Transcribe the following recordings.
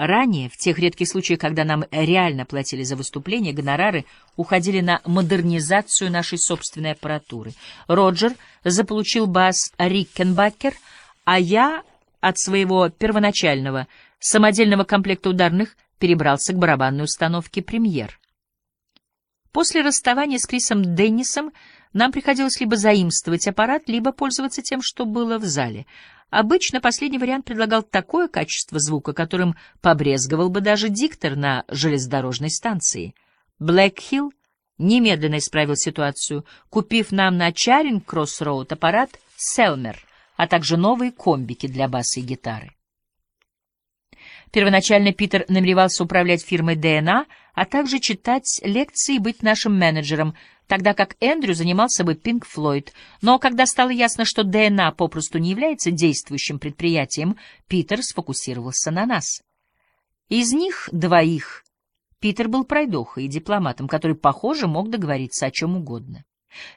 Ранее, в тех редких случаях, когда нам реально платили за выступление, гонорары уходили на модернизацию нашей собственной аппаратуры. Роджер заполучил бас Риккенбакер, а я от своего первоначального самодельного комплекта ударных перебрался к барабанной установке «Премьер». После расставания с Крисом Деннисом нам приходилось либо заимствовать аппарат, либо пользоваться тем, что было в зале — Обычно последний вариант предлагал такое качество звука, которым побрезговал бы даже диктор на железнодорожной станции. Блэкхилл немедленно исправил ситуацию, купив нам на Чаринг Кроссроуд аппарат Селмер, а также новые комбики для баса и гитары. Первоначально Питер намеревался управлять фирмой ДНА, а также читать лекции и быть нашим менеджером, тогда как Эндрю занимался бы Пинк Флойд. Но когда стало ясно, что ДНА попросту не является действующим предприятием, Питер сфокусировался на нас. Из них двоих Питер был пройдохой и дипломатом, который, похоже, мог договориться о чем угодно.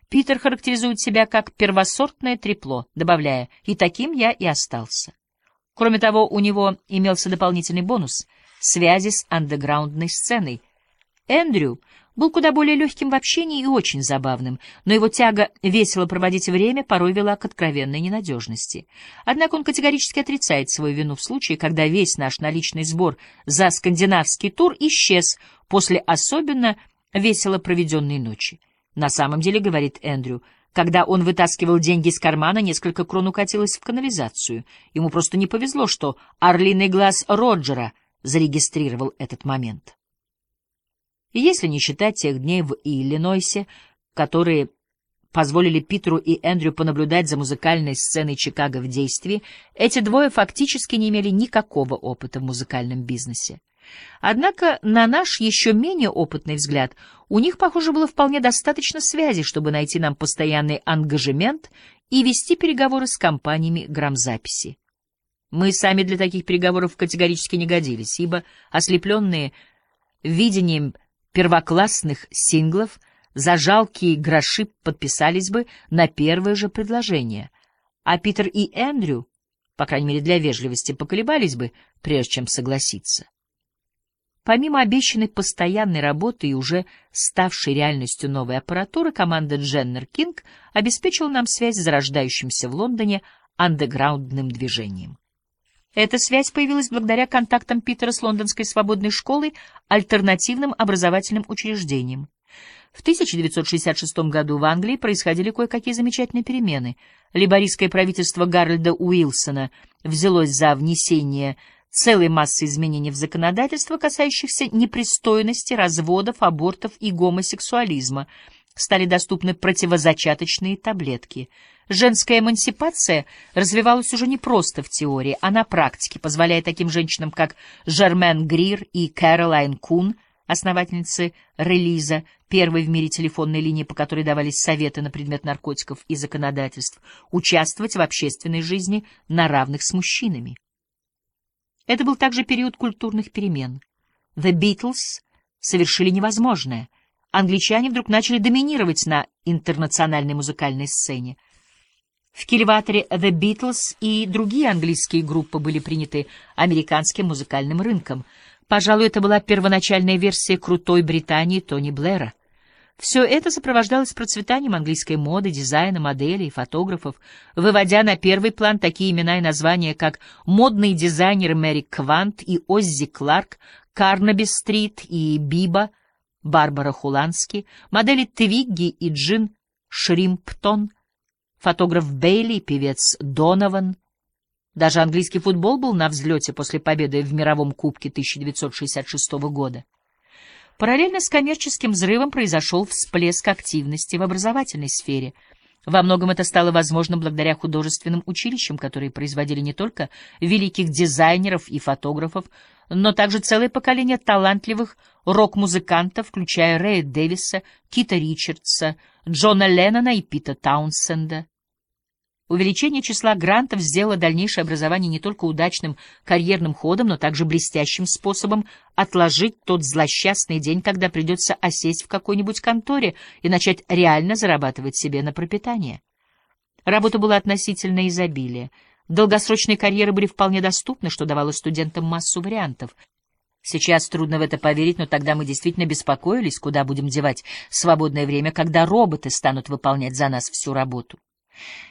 Питер характеризует себя как первосортное трепло, добавляя «и таким я и остался». Кроме того, у него имелся дополнительный бонус — связи с андеграундной сценой. Эндрю — был куда более легким в общении и очень забавным, но его тяга весело проводить время порой вела к откровенной ненадежности. Однако он категорически отрицает свою вину в случае, когда весь наш наличный сбор за скандинавский тур исчез после особенно весело проведенной ночи. На самом деле, говорит Эндрю, когда он вытаскивал деньги из кармана, несколько крон укатилось в канализацию. Ему просто не повезло, что орлиный глаз Роджера зарегистрировал этот момент. И если не считать тех дней в Иллинойсе, которые позволили Питеру и Эндрю понаблюдать за музыкальной сценой Чикаго в действии, эти двое фактически не имели никакого опыта в музыкальном бизнесе. Однако, на наш еще менее опытный взгляд, у них, похоже, было вполне достаточно связи, чтобы найти нам постоянный ангажемент и вести переговоры с компаниями грамзаписи. Мы сами для таких переговоров категорически не годились, ибо, ослепленные видением первоклассных синглов за жалкие гроши подписались бы на первое же предложение, а Питер и Эндрю, по крайней мере для вежливости, поколебались бы, прежде чем согласиться. Помимо обещанной постоянной работы и уже ставшей реальностью новой аппаратуры, команда Дженнер Кинг обеспечила нам связь с зарождающимся в Лондоне андеграундным движением. Эта связь появилась благодаря контактам Питера с Лондонской свободной школой, альтернативным образовательным учреждением. В 1966 году в Англии происходили кое-какие замечательные перемены. Либористское правительство Гарольда Уилсона взялось за внесение целой массы изменений в законодательство, касающихся непристойности, разводов, абортов и гомосексуализма. Стали доступны противозачаточные таблетки — Женская эмансипация развивалась уже не просто в теории, а на практике, позволяя таким женщинам, как Жермен Грир и Кэролайн Кун, основательницы релиза, первой в мире телефонной линии, по которой давались советы на предмет наркотиков и законодательств, участвовать в общественной жизни на равных с мужчинами. Это был также период культурных перемен. The Beatles совершили невозможное. Англичане вдруг начали доминировать на интернациональной музыкальной сцене — в кильваторе The Beatles и другие английские группы были приняты американским музыкальным рынком. Пожалуй, это была первоначальная версия крутой Британии Тони Блэра. Все это сопровождалось процветанием английской моды, дизайна, моделей, фотографов, выводя на первый план такие имена и названия, как модные дизайнеры Мэри Квант и Оззи Кларк, Карнаби-стрит и Биба, Барбара Хулански, модели Твигги и Джин Шримптон — фотограф Бейли, певец Донован. Даже английский футбол был на взлете после победы в мировом кубке 1966 года. Параллельно с коммерческим взрывом произошел всплеск активности в образовательной сфере. Во многом это стало возможно благодаря художественным училищам, которые производили не только великих дизайнеров и фотографов, но также целое поколение талантливых рок-музыкантов, включая Рэя Дэвиса, Кита Ричардса, Джона Леннона и Пита Таунсенда. Увеличение числа грантов сделало дальнейшее образование не только удачным карьерным ходом, но также блестящим способом отложить тот злосчастный день, когда придется осесть в какой-нибудь конторе и начать реально зарабатывать себе на пропитание. Работа была относительно изобилия. Долгосрочные карьеры были вполне доступны, что давало студентам массу вариантов. Сейчас трудно в это поверить, но тогда мы действительно беспокоились, куда будем девать свободное время, когда роботы станут выполнять за нас всю работу.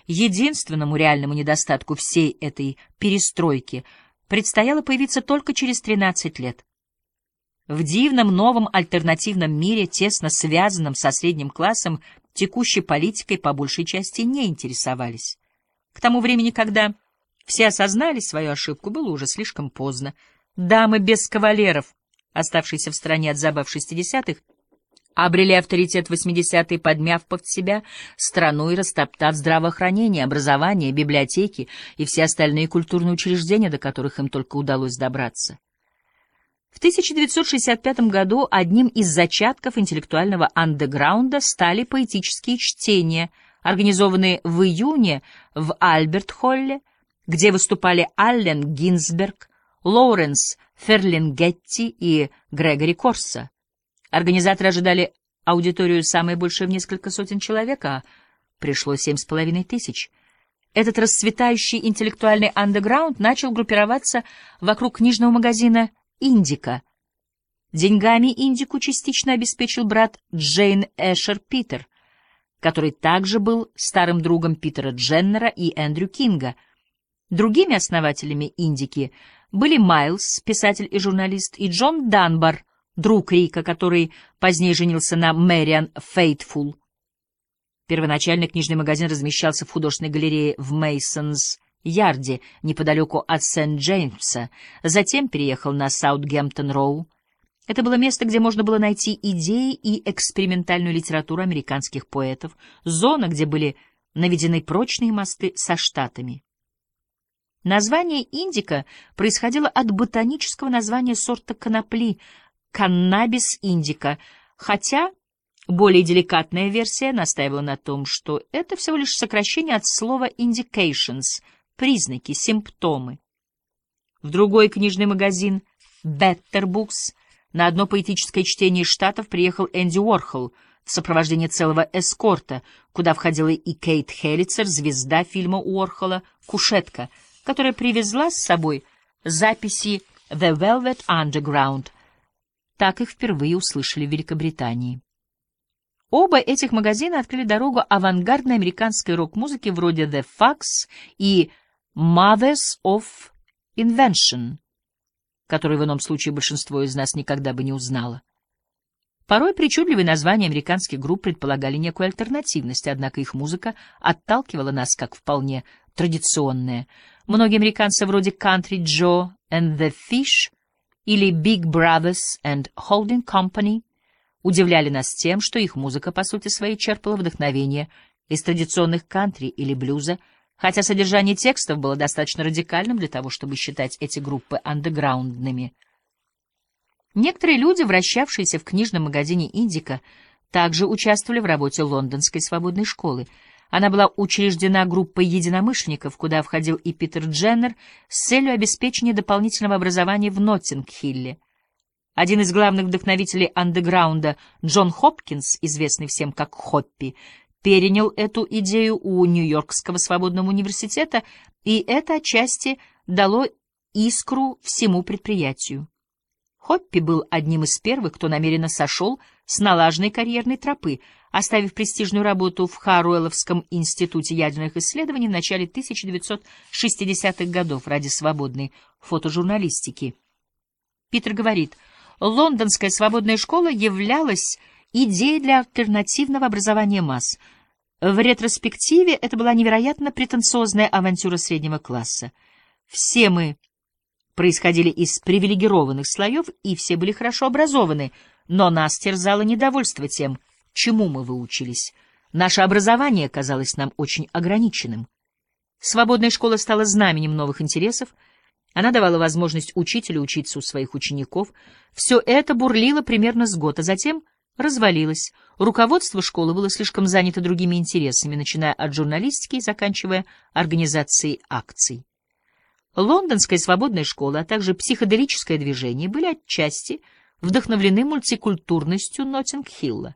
Единственному реальному недостатку всей этой перестройки предстояло появиться только через 13 лет. В дивном новом альтернативном мире, тесно связанном со средним классом, текущей политикой по большей части не интересовались. К тому времени, когда все осознали свою ошибку, было уже слишком поздно. Дамы без кавалеров, оставшиеся в стране от забав шестидесятых, обрели авторитет в 80-е, подмяв под себя страну и растоптав здравоохранение, образование, библиотеки и все остальные культурные учреждения, до которых им только удалось добраться. В 1965 году одним из зачатков интеллектуального андеграунда стали поэтические чтения, организованные в июне в Альберт-Холле, где выступали Аллен Гинзберг, Лоуренс Ферлингетти и Грегори Корса. Организаторы ожидали аудиторию самой большой в несколько сотен человек, а пришло семь с половиной тысяч. Этот расцветающий интеллектуальный андеграунд начал группироваться вокруг книжного магазина «Индика». Деньгами «Индику» частично обеспечил брат Джейн Эшер Питер, который также был старым другом Питера Дженнера и Эндрю Кинга. Другими основателями «Индики» были Майлз, писатель и журналист, и Джон Данбар, друг Рика, который позднее женился на Мэриан Фейтфул. Первоначально книжный магазин размещался в художественной галерее в Мейсонс Ярде, неподалеку от Сент-Джеймса, затем переехал на Саутгемптон-Роу. Это было место, где можно было найти идеи и экспериментальную литературу американских поэтов, зона, где были наведены прочные мосты со Штатами. Название индика происходило от ботанического названия сорта конопли каннабис индика, хотя более деликатная версия настаивала на том, что это всего лишь сокращение от слова indications — признаки, симптомы. В другой книжный магазин Better Books на одно поэтическое чтение Штатов приехал Энди Уорхол в сопровождении целого эскорта, куда входила и Кейт Хеллицер, звезда фильма Уорхола «Кушетка», которая привезла с собой записи «The Velvet Underground», так их впервые услышали в Великобритании. Оба этих магазина открыли дорогу авангардной американской рок-музыке вроде The Fax и Mothers of Invention, которую в ином случае большинство из нас никогда бы не узнало. Порой причудливые названия американских групп предполагали некую альтернативность, однако их музыка отталкивала нас как вполне традиционная. Многие американцы вроде Country Joe and the Fish или Big Brothers and Holding Company удивляли нас тем, что их музыка по сути своей черпала вдохновение из традиционных кантри или блюза, хотя содержание текстов было достаточно радикальным для того, чтобы считать эти группы андеграундными. Некоторые люди, вращавшиеся в книжном магазине «Индика», также участвовали в работе лондонской свободной школы. Она была учреждена группой единомышленников, куда входил и Питер Дженнер, с целью обеспечения дополнительного образования в Ноттинг-Хилле. Один из главных вдохновителей андеграунда, Джон Хопкинс, известный всем как Хоппи, перенял эту идею у Нью-Йоркского свободного университета, и это отчасти дало искру всему предприятию. Хоппи был одним из первых, кто намеренно сошел с налаженной карьерной тропы, оставив престижную работу в Харуэлловском институте ядерных исследований в начале 1960-х годов ради свободной фотожурналистики. Питер говорит, лондонская свободная школа являлась идеей для альтернативного образования масс. В ретроспективе это была невероятно претенциозная авантюра среднего класса. Все мы происходили из привилегированных слоев, и все были хорошо образованы, но нас терзало недовольство тем, чему мы выучились. Наше образование казалось нам очень ограниченным. Свободная школа стала знаменем новых интересов, она давала возможность учителю учиться у своих учеников. Все это бурлило примерно с год, а затем развалилось. Руководство школы было слишком занято другими интересами, начиная от журналистики и заканчивая организацией акций. Лондонская свободная школа, а также психоделическое движение были отчасти вдохновлены мультикультурностью Ноттинг-Хилла.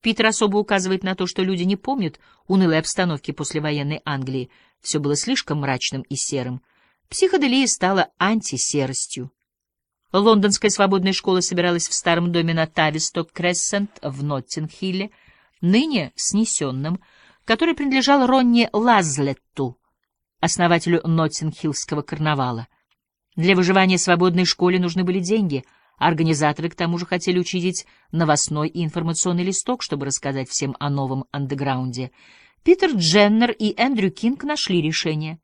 Питер особо указывает на то, что люди не помнят унылой обстановки послевоенной Англии. Все было слишком мрачным и серым. Психоделия стала антисеростью. Лондонская свободная школа собиралась в старом доме на Тависток-Крессент в Ноттинг-Хилле, ныне снесенном, который принадлежал Ронни Лазлетту, основателю Ноттинг-Хиллского карнавала. Для выживания свободной школе нужны были деньги, а организаторы к тому же хотели учредить новостной и информационный листок, чтобы рассказать всем о новом андеграунде. Питер Дженнер и Эндрю Кинг нашли решение.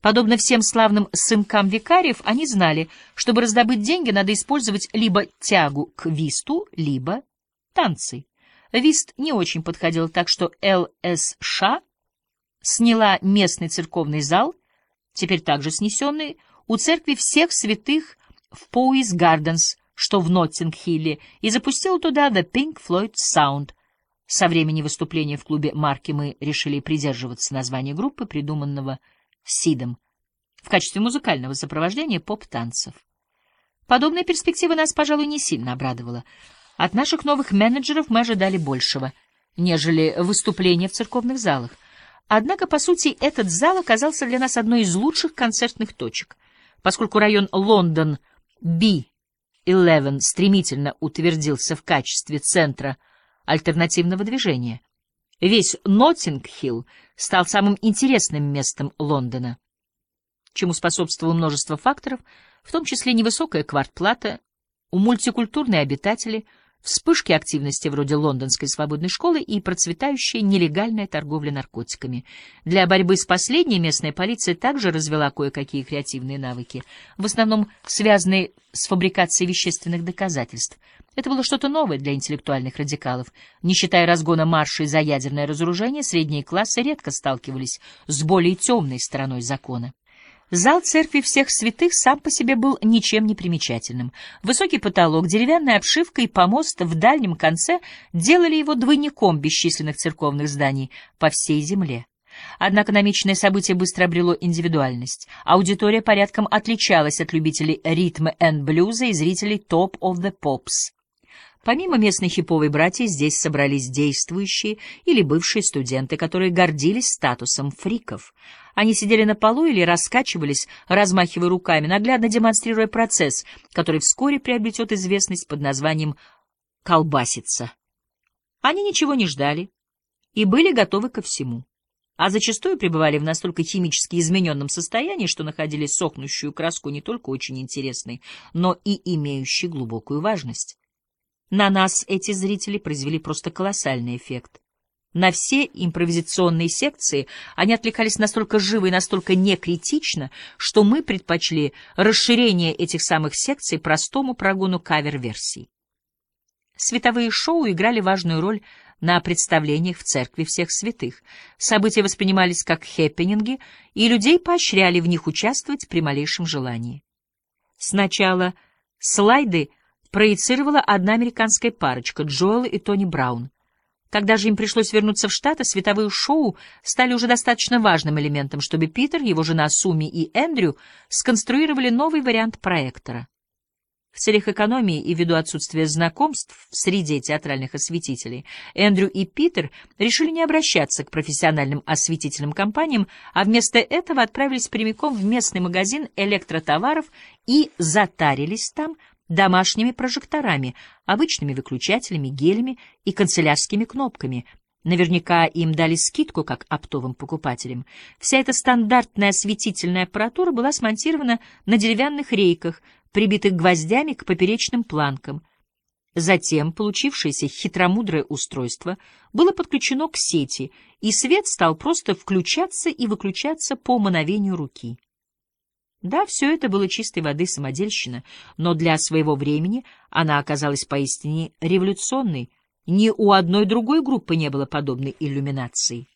Подобно всем славным сынкам викариев, они знали, чтобы раздобыть деньги, надо использовать либо тягу к висту, либо танцы. Вист не очень подходил, так что ЛСШ сняла местный церковный зал, теперь также снесенный, у церкви всех святых в Поуис Гарденс, что в Ноттинг-Хилле, и запустила туда The Pink Floyd Sound. Со времени выступления в клубе «Марки» мы решили придерживаться названия группы, придуманного Сидом, в качестве музыкального сопровождения поп-танцев. Подобная перспектива нас, пожалуй, не сильно обрадовала. От наших новых менеджеров мы ожидали большего, нежели выступления в церковных залах. Однако, по сути, этот зал оказался для нас одной из лучших концертных точек, поскольку район Лондон B11 стремительно утвердился в качестве центра альтернативного движения. Весь Ноттинг-Хилл стал самым интересным местом Лондона, чему способствовало множество факторов, в том числе невысокая квартплата, у мультикультурные обитатели — вспышки активности вроде лондонской свободной школы и процветающая нелегальная торговля наркотиками. Для борьбы с последней местная полиция также развела кое-какие креативные навыки, в основном связанные с фабрикацией вещественных доказательств. Это было что-то новое для интеллектуальных радикалов. Не считая разгона маршей за ядерное разоружение, средние классы редко сталкивались с более темной стороной закона. Зал церкви всех святых сам по себе был ничем не примечательным. Высокий потолок, деревянная обшивка и помост в дальнем конце делали его двойником бесчисленных церковных зданий по всей земле. Однако намеченное событие быстро обрело индивидуальность. Аудитория порядком отличалась от любителей ритма и блюза и зрителей Top of the Pops. Помимо местной хиповой братьи, здесь собрались действующие или бывшие студенты, которые гордились статусом фриков. Они сидели на полу или раскачивались, размахивая руками, наглядно демонстрируя процесс, который вскоре приобретет известность под названием «колбасица». Они ничего не ждали и были готовы ко всему, а зачастую пребывали в настолько химически измененном состоянии, что находили сохнущую краску не только очень интересной, но и имеющей глубокую важность. На нас эти зрители произвели просто колоссальный эффект. На все импровизационные секции они отвлекались настолько живо и настолько некритично, что мы предпочли расширение этих самых секций простому прогону кавер-версий. Световые шоу играли важную роль на представлениях в церкви всех святых. События воспринимались как хэппенинги, и людей поощряли в них участвовать при малейшем желании. Сначала слайды проецировала одна американская парочка — Джоэл и Тони Браун. Когда же им пришлось вернуться в Штаты, световые шоу стали уже достаточно важным элементом, чтобы Питер, его жена Суми и Эндрю сконструировали новый вариант проектора. В целях экономии и ввиду отсутствия знакомств в среде театральных осветителей, Эндрю и Питер решили не обращаться к профессиональным осветительным компаниям, а вместо этого отправились прямиком в местный магазин электротоваров и затарились там домашними прожекторами, обычными выключателями, гелями и канцелярскими кнопками. Наверняка им дали скидку, как оптовым покупателям. Вся эта стандартная осветительная аппаратура была смонтирована на деревянных рейках, прибитых гвоздями к поперечным планкам. Затем получившееся хитромудрое устройство было подключено к сети, и свет стал просто включаться и выключаться по мановению руки. Да, все это было чистой воды самодельщина, но для своего времени она оказалась поистине революционной. Ни у одной другой группы не было подобной иллюминации.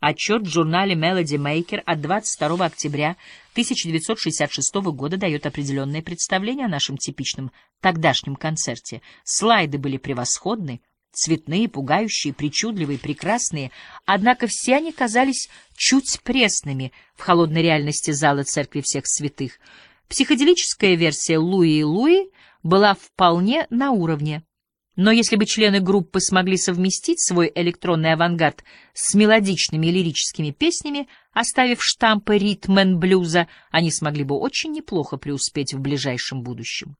Отчет в журнале Melody Maker от 22 октября 1966 года дает определенное представление о нашем типичном тогдашнем концерте. Слайды были превосходны, Цветные, пугающие, причудливые, прекрасные, однако все они казались чуть пресными в холодной реальности зала Церкви Всех Святых. Психоделическая версия «Луи и Луи» была вполне на уровне. Но если бы члены группы смогли совместить свой электронный авангард с мелодичными и лирическими песнями, оставив штампы ритм блюза, они смогли бы очень неплохо преуспеть в ближайшем будущем.